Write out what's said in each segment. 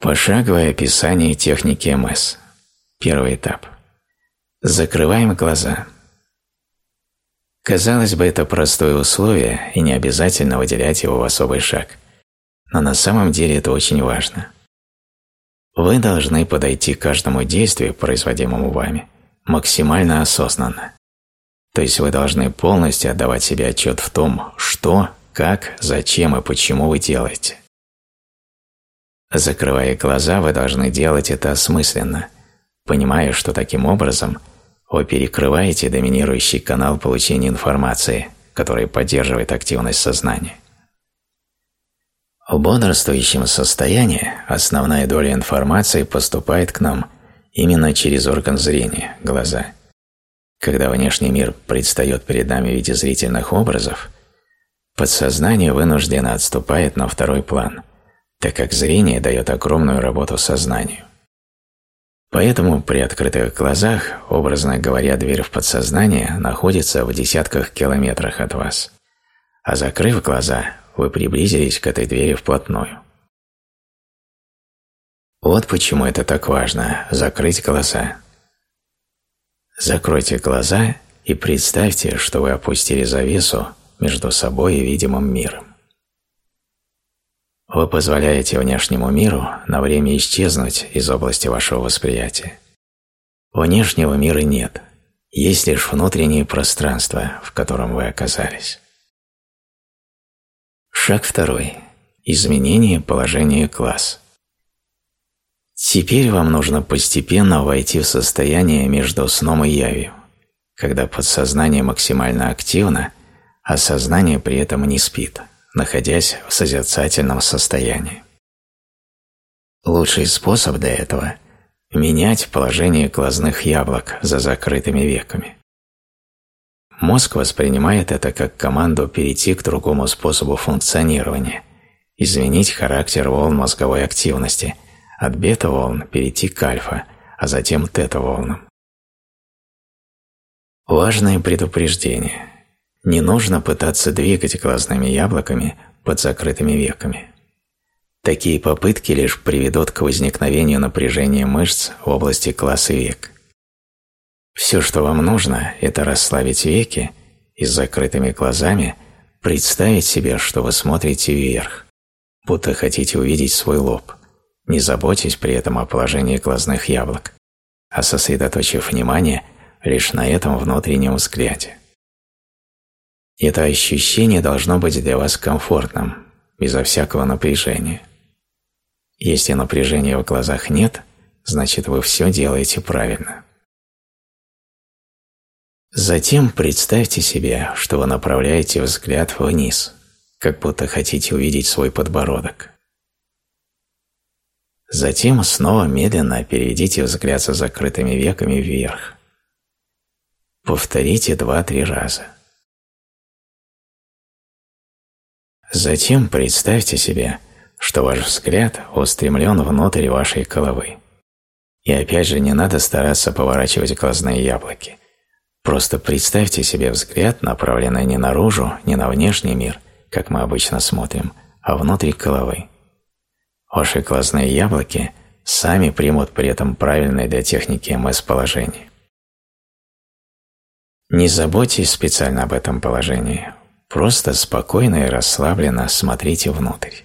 Пошаговое описание техники МС. Первый этап. Закрываем глаза. Казалось бы, это простое условие, и не обязательно выделять его в особый шаг. Но на самом деле это очень важно. Вы должны подойти к каждому действию, производимому вами, максимально осознанно. То есть вы должны полностью отдавать себе отчет в том, что, как, зачем и почему вы делаете. Закрывая глаза, вы должны делать это осмысленно, понимая, что таким образом вы перекрываете доминирующий канал получения информации, который поддерживает активность сознания. В бодрствующем состоянии основная доля информации поступает к нам именно через орган зрения – глаза. Когда внешний мир предстает перед нами в виде зрительных образов, подсознание вынужденно отступает на второй план, так как зрение дает огромную работу сознанию. Поэтому при открытых глазах, образно говоря, дверь в подсознание находится в десятках километрах от вас, а закрыв глаза, вы приблизились к этой двери вплотную. Вот почему это так важно – закрыть глаза. Закройте глаза и представьте, что вы опустили завесу между собой и видимым миром. Вы позволяете внешнему миру на время исчезнуть из области вашего восприятия. Внешнего мира нет, есть лишь внутреннее пространство, в котором вы оказались. Шаг второй. Изменение положения глаз. Теперь вам нужно постепенно войти в состояние между сном и явью, когда подсознание максимально активно, а сознание при этом не спит, находясь в созерцательном состоянии. Лучший способ для этого – менять положение глазных яблок за закрытыми веками. Мозг воспринимает это как команду перейти к другому способу функционирования, изменить характер волн мозговой активности, от бета-волн перейти к альфа, а затем тета-волнам. Важное предупреждение. Не нужно пытаться двигать глазными яблоками под закрытыми веками. Такие попытки лишь приведут к возникновению напряжения мышц в области глаз и век. Все, что вам нужно, это расслабить веки и с закрытыми глазами представить себе, что вы смотрите вверх, будто хотите увидеть свой лоб, не заботясь при этом о положении глазных яблок, а сосредоточив внимание лишь на этом внутреннем взгляде. Это ощущение должно быть для вас комфортным, безо всякого напряжения. Если напряжения в глазах нет, значит вы все делаете правильно. Затем представьте себе, что вы направляете взгляд вниз, как будто хотите увидеть свой подбородок. Затем снова медленно переведите взгляд за закрытыми веками вверх. Повторите два-три раза. Затем представьте себе, что ваш взгляд устремлен внутрь вашей головы. И опять же не надо стараться поворачивать глазные яблоки. Просто представьте себе взгляд, направленный не наружу, не на внешний мир, как мы обычно смотрим, а внутрь головы. Ваши глазные яблоки сами примут при этом правильное для техники МС положение. Не заботьтесь специально об этом положении, просто спокойно и расслабленно смотрите внутрь.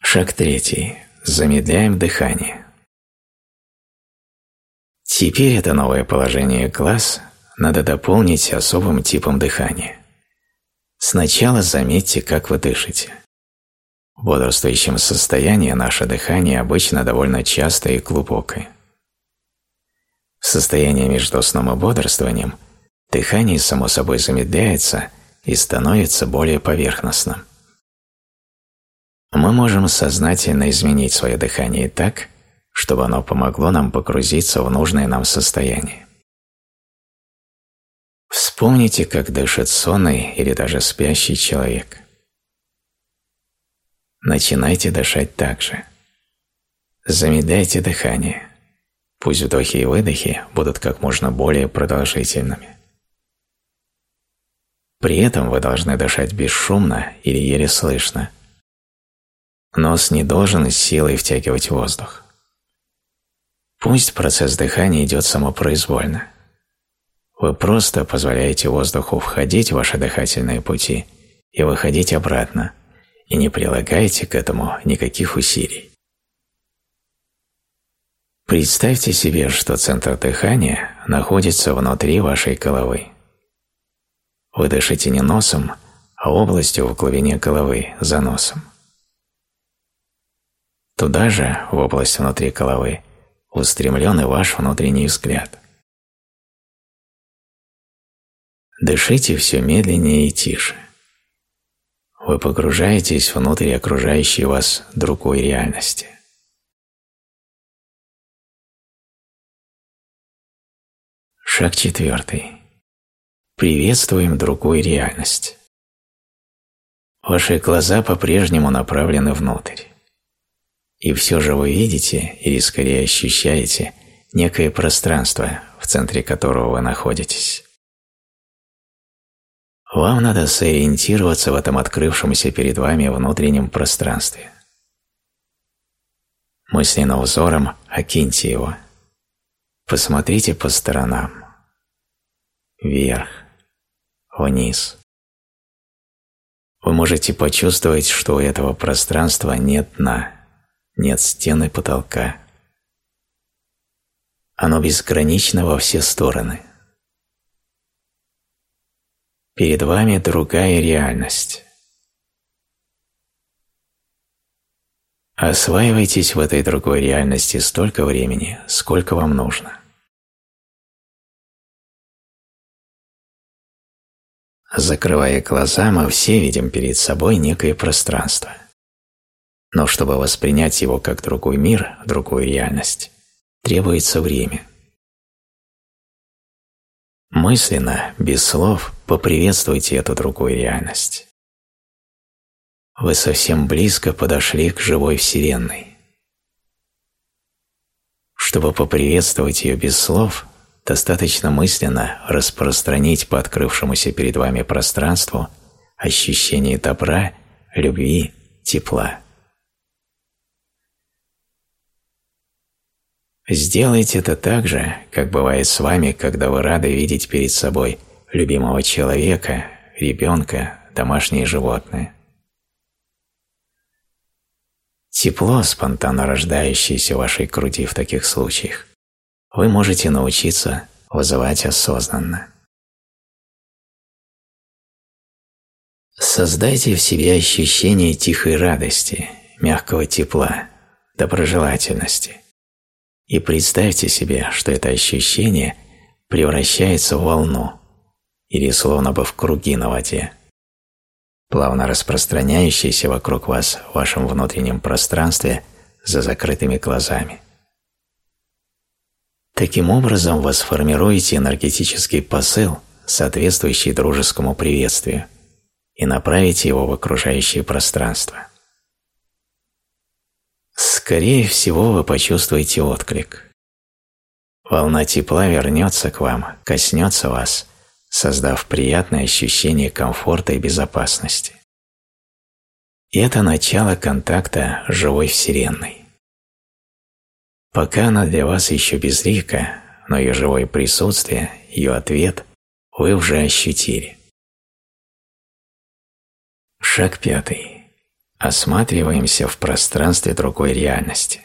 Шаг третий. Замедляем дыхание. Теперь это новое положение глаз надо дополнить особым типом дыхания. Сначала заметьте, как вы дышите. В бодрствующем состоянии наше дыхание обычно довольно частое и глубокое. В состоянии между сном и бодрствованием дыхание само собой замедляется и становится более поверхностным. Мы можем сознательно изменить свое дыхание так, чтобы оно помогло нам погрузиться в нужное нам состояние. Вспомните, как дышит сонный или даже спящий человек. Начинайте дышать так же. Замедляйте дыхание. Пусть вдохи и выдохи будут как можно более продолжительными. При этом вы должны дышать бесшумно или еле слышно. Нос не должен с силой втягивать воздух. Пусть процесс дыхания идет самопроизвольно. Вы просто позволяете воздуху входить в ваши дыхательные пути и выходить обратно, и не прилагаете к этому никаких усилий. Представьте себе, что центр дыхания находится внутри вашей головы. Вы дышите не носом, а областью в глубине головы, за носом. Туда же, в область внутри головы, устремлен и ваш внутренний взгляд. Дышите все медленнее и тише. Вы погружаетесь внутрь окружающей вас другой реальности. Шаг четвертый. Приветствуем другую реальность. Ваши глаза по-прежнему направлены внутрь. И все же вы видите, или скорее ощущаете, некое пространство, в центре которого вы находитесь. Вам надо сориентироваться в этом открывшемся перед вами внутреннем пространстве. Мысленным взором окиньте его. Посмотрите по сторонам. Вверх, вниз. Вы можете почувствовать, что у этого пространства нет дна, нет стены потолка. Оно безгранично во все стороны – Перед вами другая реальность. Осваивайтесь в этой другой реальности столько времени, сколько вам нужно. Закрывая глаза, мы все видим перед собой некое пространство. Но чтобы воспринять его как другой мир, другую реальность, требуется время. Мысленно, без слов, поприветствуйте эту другую реальность. Вы совсем близко подошли к живой Вселенной. Чтобы поприветствовать ее без слов, достаточно мысленно распространить по открывшемуся перед вами пространству ощущение добра, любви, тепла. Сделайте это так же, как бывает с вами, когда вы рады видеть перед собой любимого человека, ребенка, домашнее животное. Тепло, спонтанно рождающееся в вашей груди в таких случаях, вы можете научиться вызывать осознанно. Создайте в себе ощущение тихой радости, мягкого тепла, доброжелательности. И представьте себе, что это ощущение превращается в волну или словно бы в круги на воде, плавно распространяющиеся вокруг вас в вашем внутреннем пространстве за закрытыми глазами. Таким образом вы сформируете энергетический посыл, соответствующий дружескому приветствию, и направите его в окружающее пространство. Скорее всего, вы почувствуете отклик. Волна тепла вернется к вам, коснется вас, создав приятное ощущение комфорта и безопасности. И это начало контакта с живой Вселенной. Пока она для вас еще безлика, но ее живое присутствие, ее ответ вы уже ощутили. Шаг пятый осматриваемся в пространстве другой реальности.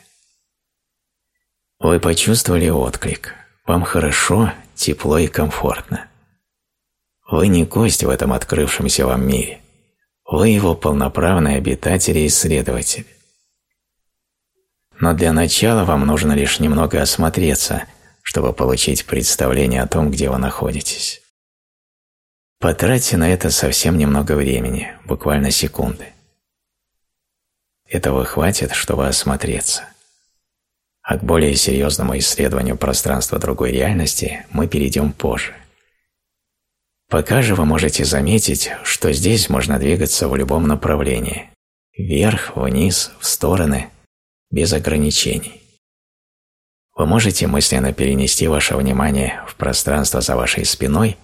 Вы почувствовали отклик. Вам хорошо, тепло и комфортно. Вы не гость в этом открывшемся вам мире. Вы его полноправный обитатель и исследователь. Но для начала вам нужно лишь немного осмотреться, чтобы получить представление о том, где вы находитесь. Потратьте на это совсем немного времени, буквально секунды. Этого хватит, чтобы осмотреться. А к более серьезному исследованию пространства другой реальности мы перейдем позже. Пока же вы можете заметить, что здесь можно двигаться в любом направлении – вверх, вниз, в стороны, без ограничений. Вы можете мысленно перенести ваше внимание в пространство за вашей спиной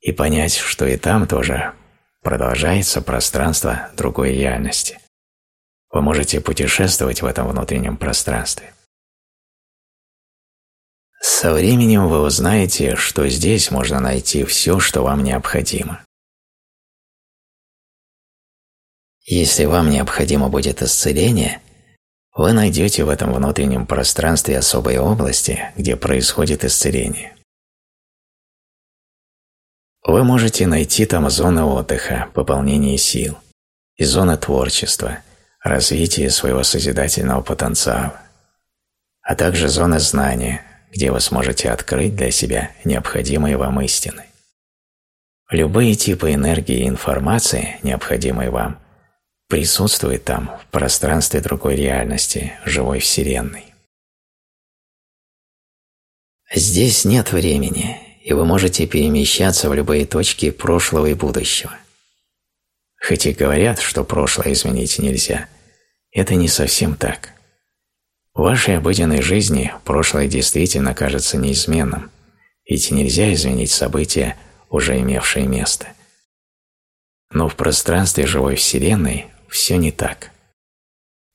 и понять, что и там тоже продолжается пространство другой реальности. Вы можете путешествовать в этом внутреннем пространстве. Со временем вы узнаете, что здесь можно найти все, что вам необходимо. Если вам необходимо будет исцеление, вы найдете в этом внутреннем пространстве особые области, где происходит исцеление. Вы можете найти там зоны отдыха, пополнения сил, и зоны творчества, развития своего созидательного потенциала, а также зоны знания, где вы сможете открыть для себя необходимые вам истины. Любые типы энергии и информации, необходимые вам, присутствует там, в пространстве другой реальности, живой Вселенной. Здесь нет времени, и вы можете перемещаться в любые точки прошлого и будущего. Хоть и говорят, что прошлое изменить нельзя, это не совсем так. В вашей обыденной жизни прошлое действительно кажется неизменным, ведь нельзя изменить события, уже имевшие место. Но в пространстве живой Вселенной все не так.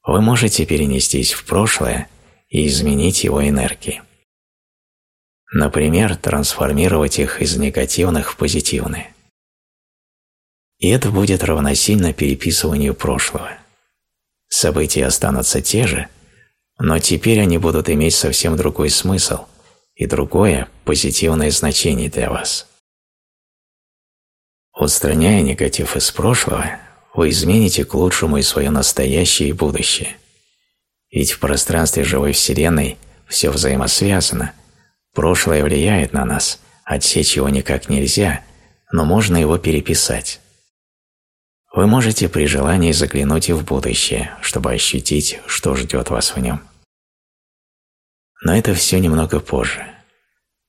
Вы можете перенестись в прошлое и изменить его энергии. Например, трансформировать их из негативных в позитивные. И это будет равносильно переписыванию прошлого. События останутся те же, но теперь они будут иметь совсем другой смысл и другое позитивное значение для вас. Устраняя негатив из прошлого, вы измените к лучшему и свое настоящее и будущее. Ведь в пространстве живой Вселенной все взаимосвязано. Прошлое влияет на нас, отсечь его никак нельзя, но можно его переписать. Вы можете при желании заглянуть и в будущее, чтобы ощутить, что ждет вас в нем. Но это все немного позже.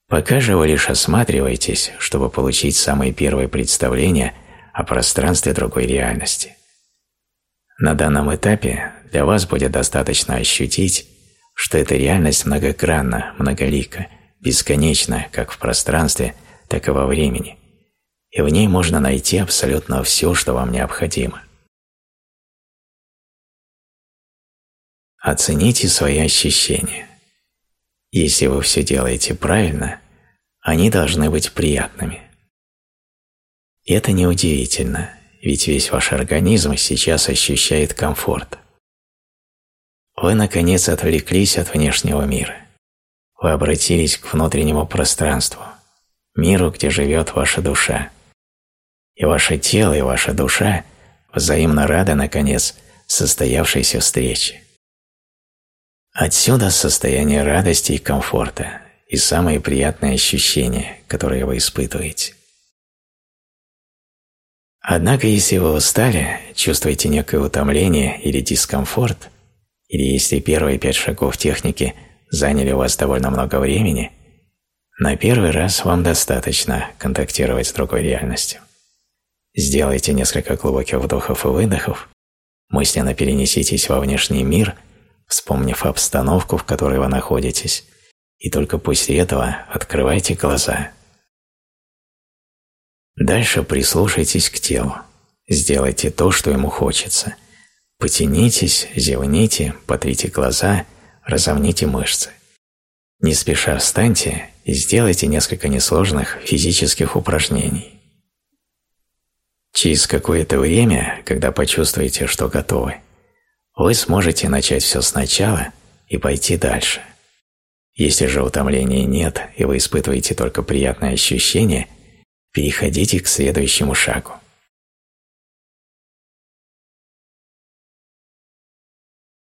Пока же вы лишь осматриваетесь, чтобы получить самые первые представления – о пространстве другой реальности. На данном этапе для вас будет достаточно ощутить, что эта реальность многогранна, многолика, бесконечна как в пространстве, так и во времени, и в ней можно найти абсолютно все, что вам необходимо. Оцените свои ощущения. Если вы все делаете правильно, они должны быть приятными. Это неудивительно, ведь весь ваш организм сейчас ощущает комфорт. Вы, наконец, отвлеклись от внешнего мира. Вы обратились к внутреннему пространству, миру, где живет ваша душа. И ваше тело, и ваша душа взаимно рады, наконец, состоявшейся встрече. Отсюда состояние радости и комфорта и самые приятные ощущения, которые вы испытываете. Однако, если вы устали, чувствуете некое утомление или дискомфорт, или если первые пять шагов техники заняли у вас довольно много времени, на первый раз вам достаточно контактировать с другой реальностью. Сделайте несколько глубоких вдохов и выдохов, мысленно перенеситесь во внешний мир, вспомнив обстановку, в которой вы находитесь, и только после этого открывайте глаза – Дальше прислушайтесь к телу. Сделайте то, что ему хочется. Потянитесь, зевните, потрите глаза, разомните мышцы. Не спеша встаньте и сделайте несколько несложных физических упражнений. Через какое-то время, когда почувствуете, что готовы, вы сможете начать все сначала и пойти дальше. Если же утомления нет и вы испытываете только приятные ощущения – переходите к следующему шагу.